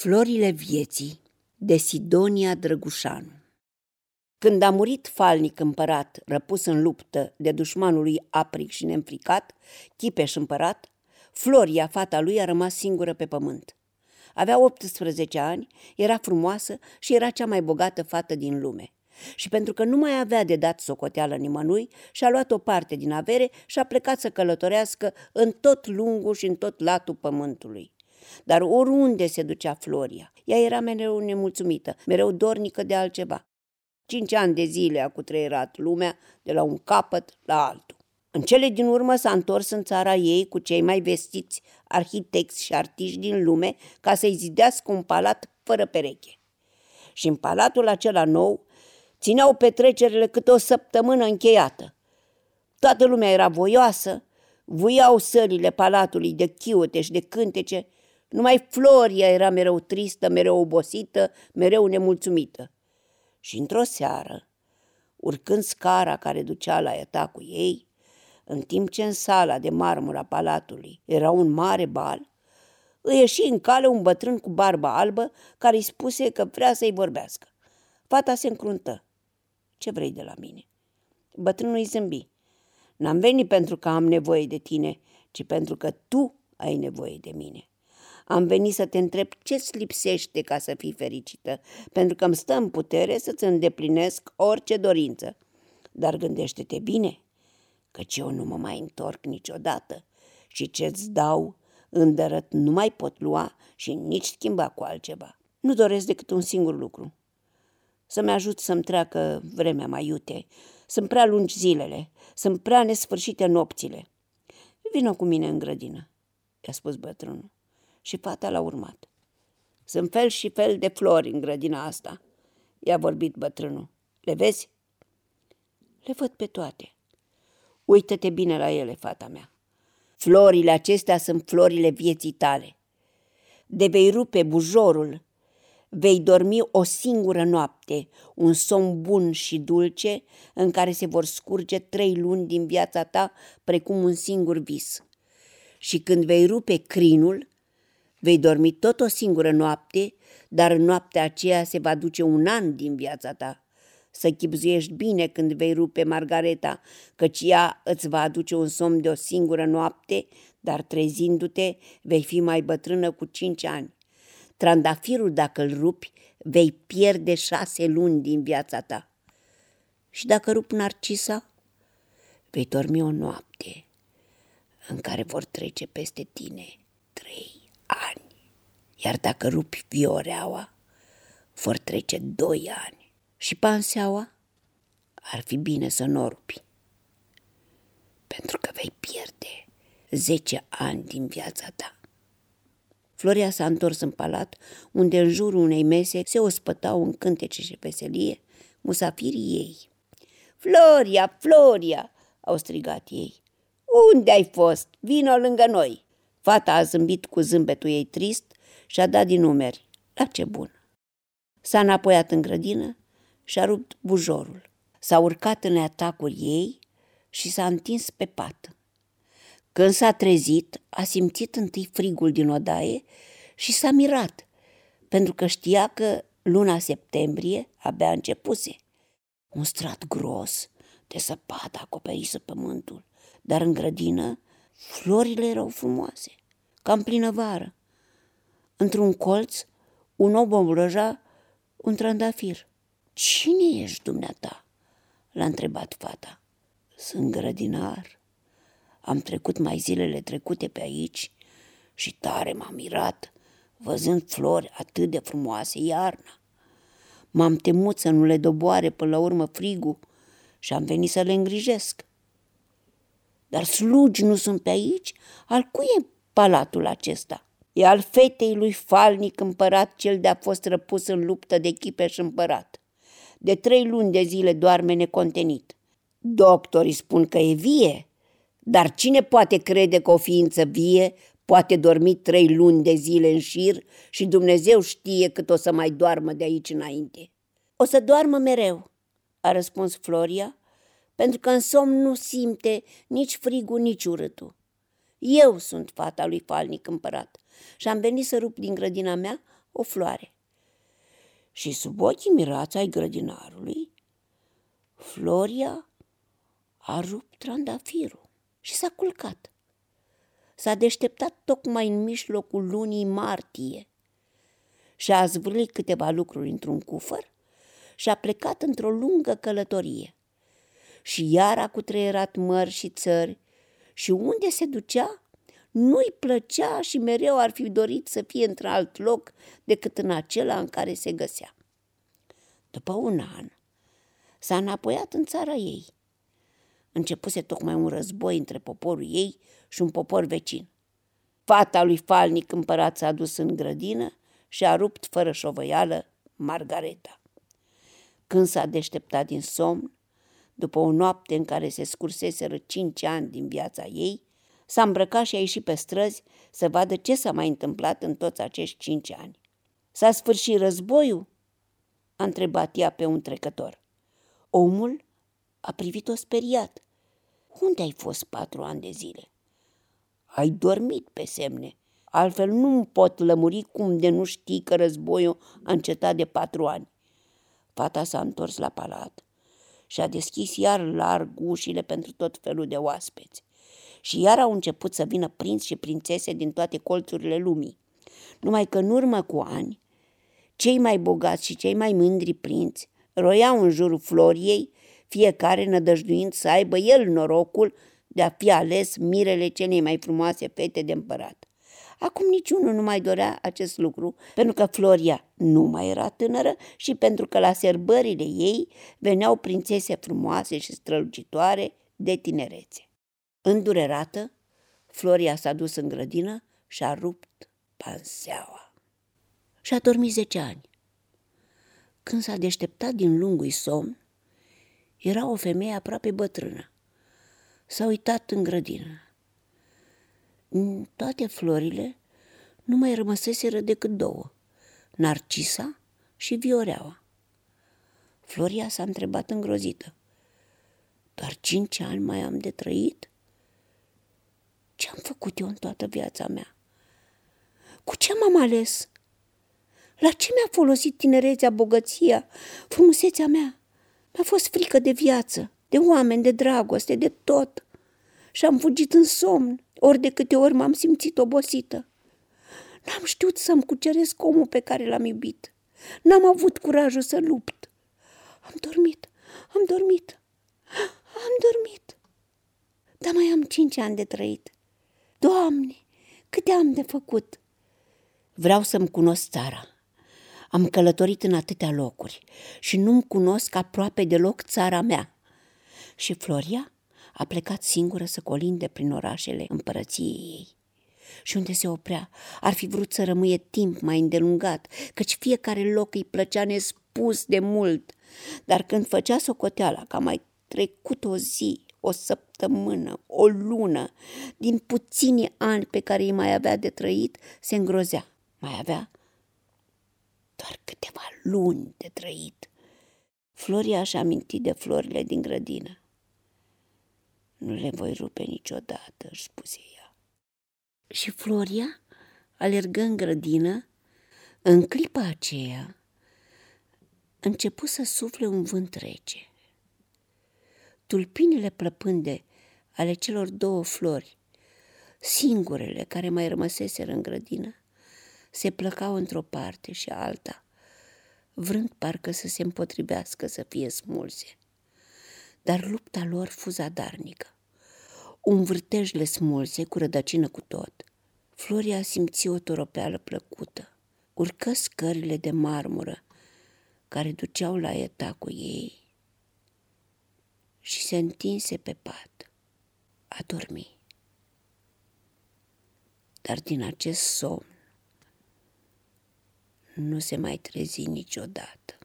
Florile vieții de Sidonia Drăgușanu Când a murit falnic împărat, răpus în luptă de dușmanul lui apric și neînfricat, Chipeș împărat, Floria, fata lui, a rămas singură pe pământ. Avea 18 ani, era frumoasă și era cea mai bogată fată din lume. Și pentru că nu mai avea de dat socoteală nimănui, și-a luat o parte din avere și a plecat să călătorească în tot lungul și în tot latul pământului. Dar oriunde se ducea Floria, ea era mereu nemulțumită, mereu dornică de altceva. Cinci ani de zile a cutreierat lumea de la un capăt la altul. În cele din urmă s-a întors în țara ei cu cei mai vestiți arhitecți și artiști din lume ca să-i zidească un palat fără pereche. Și în palatul acela nou țineau petrecerile câte o săptămână încheiată. Toată lumea era voioasă, vuiau sălile palatului de chiote și de cântece numai Floria era mereu tristă, mereu obosită, mereu nemulțumită. Și într-o seară, urcând scara care ducea la eta cu ei, în timp ce în sala de marmură a palatului era un mare bal, îi ieși în cale un bătrân cu barbă albă care îi spuse că vrea să-i vorbească. Fata se încruntă. Ce vrei de la mine? Bătrânul îi zâmbi. N-am venit pentru că am nevoie de tine, ci pentru că tu ai nevoie de mine. Am venit să te întreb ce-ți lipsește ca să fii fericită, pentru că îmi stă în putere să-ți îndeplinesc orice dorință. Dar gândește-te bine, căci eu nu mă mai întorc niciodată și ce-ți dau îndărăt nu mai pot lua și nici schimba cu altceva. Nu doresc decât un singur lucru. Să-mi ajut să-mi treacă vremea mai iute. Sunt prea lungi zilele, sunt prea nesfârșite nopțile. Vino cu mine în grădină, i-a spus bătrânul și fata l-a urmat. Sunt fel și fel de flori în grădina asta, i-a vorbit bătrânul. Le vezi? Le văd pe toate. Uită-te bine la ele, fata mea. Florile acestea sunt florile vieții tale. De vei rupe bujorul, vei dormi o singură noapte, un somn bun și dulce, în care se vor scurge trei luni din viața ta precum un singur vis. Și când vei rupe crinul, Vei dormi tot o singură noapte, dar în noaptea aceea se va duce un an din viața ta. Să chipzuiești bine când vei rupe Margareta, căci ea îți va aduce un somn de o singură noapte, dar trezindu-te vei fi mai bătrână cu cinci ani. Trandafirul, dacă îl rupi, vei pierde șase luni din viața ta. Și dacă rup Narcisa, vei dormi o noapte în care vor trece peste tine trei ani. Iar dacă rupi vioreaua, vor trece doi ani. Și panseaua ar fi bine să nu o rupi. Pentru că vei pierde zece ani din viața ta. Floria s-a întors în palat, unde în jurul unei mese se ospătau în cântece și veselie musafirii ei. Floria, Floria, au strigat ei. Unde ai fost? Vino lângă noi! Fata a zâmbit cu zâmbetul ei trist și a dat din numeri. La ce bun! S-a înapoiat în grădină și a rupt bujorul. S-a urcat în atacuri ei și s-a întins pe pat. Când s-a trezit, a simțit întâi frigul din odaie și s-a mirat, pentru că știa că luna septembrie abia începuse. Un strat gros de săpadă acoperise pământul, dar în grădină Florile erau frumoase, ca în plină vară. Într-un colț, un om obrăja un trandafir. Cine ești dumneata?" l-a întrebat fata. Sunt grădinar. Am trecut mai zilele trecute pe aici și tare m-am mirat văzând flori atât de frumoase iarna. M-am temut să nu le doboare până la urmă frigul și am venit să le îngrijesc. Dar slugi nu sunt pe aici? Al cui e palatul acesta? E al fetei lui Falnic împărat, cel de-a fost răpus în luptă de Chipeș împărat. De trei luni de zile doarme necontenit. Doctorii spun că e vie, dar cine poate crede că o ființă vie poate dormi trei luni de zile în șir și Dumnezeu știe cât o să mai doarmă de aici înainte? O să doarmă mereu, a răspuns Floria, pentru că în somn nu simte nici frigul, nici urâtul. Eu sunt fata lui Falnic împărat și am venit să rup din grădina mea o floare. Și sub ochii mirați ai grădinarului, Floria a rupt trandafirul și s-a culcat. S-a deșteptat tocmai în mijlocul lunii martie și a zvârlit câteva lucruri într-un cufăr și a plecat într-o lungă călătorie. Și iar a cutreierat mări și țări și unde se ducea, nu-i plăcea și mereu ar fi dorit să fie într-alt loc decât în acela în care se găsea. După un an, s-a înapoiat în țara ei. Începuse tocmai un război între poporul ei și un popor vecin. Fata lui Falnic împărat s-a dus în grădină și a rupt fără șovăială Margareta. Când s-a deșteptat din somn, după o noapte în care se scurseseră cinci ani din viața ei, s-a îmbrăcat și a ieșit pe străzi să vadă ce s-a mai întâmplat în toți acești cinci ani. S-a sfârșit războiul? a întrebat ea pe un trecător. Omul a privit-o speriat. Unde ai fost patru ani de zile? Ai dormit pe semne. Altfel nu pot lămuri cum de nu știi că războiul a încetat de patru ani. Fata s-a întors la palat și a deschis iar larg ușile pentru tot felul de oaspeți. Și iar au început să vină prinți și prințese din toate colțurile lumii. Numai că în urmă cu ani, cei mai bogați și cei mai mândri prinți roiau în jurul Floriei, fiecare nădăjduind să aibă el norocul de a fi ales mirele celei mai frumoase fete de împărat. Acum niciunul nu mai dorea acest lucru, pentru că Floria nu mai era tânără și pentru că la serbările ei veneau prințese frumoase și strălucitoare de tinerețe. Îndurerată, Floria s-a dus în grădină și a rupt panseaua. Și a dormit zece ani. Când s-a deșteptat din lungul somn, era o femeie aproape bătrână. S-a uitat în grădină. În toate florile nu mai rămăseseră decât două, Narcisa și Vioreaua. Floria s-a întrebat îngrozită. Doar cinci ani mai am de trăit? Ce-am făcut eu în toată viața mea? Cu ce m-am ales? La ce mi-a folosit tinerețea, bogăția, frumusețea mea? Mi-a fost frică de viață, de oameni, de dragoste, de tot. Și am fugit în somn, ori de câte ori m-am simțit obosită. N-am știut să-mi cuceresc omul pe care l-am iubit. N-am avut curajul să lupt. Am dormit, am dormit, am dormit. Dar mai am cinci ani de trăit. Doamne, câte am de făcut! Vreau să-mi cunosc țara. Am călătorit în atâtea locuri și nu-mi cunosc aproape deloc țara mea. Și Floria a plecat singură să colinde prin orașele împărăției ei. Și unde se oprea, ar fi vrut să rămâie timp mai îndelungat, căci fiecare loc îi plăcea nespus de mult. Dar când făcea socoteala că a mai trecut o zi, o săptămână, o lună, din puțini ani pe care îi mai avea de trăit, se îngrozea. Mai avea doar câteva luni de trăit. Floria și-a amintit de florile din grădină. Nu le voi rupe niciodată, își spuse ea. Și Floria alergă în grădină. În clipa aceea, începu să sufle un vânt rece. Tulpinile plăpânde ale celor două flori, singurele care mai rămăseseră în grădină, se plăcau într-o parte și alta, vrând parcă să se împotrivească să fie smulse. Dar lupta lor fu zadarnică. Un vârtej le smulse cu rădăcină cu tot. Floria simți o toropeală plăcută. Urcă scările de marmură care duceau la etacul ei și se întinse pe pat. A dormi. Dar din acest somn nu se mai trezi niciodată.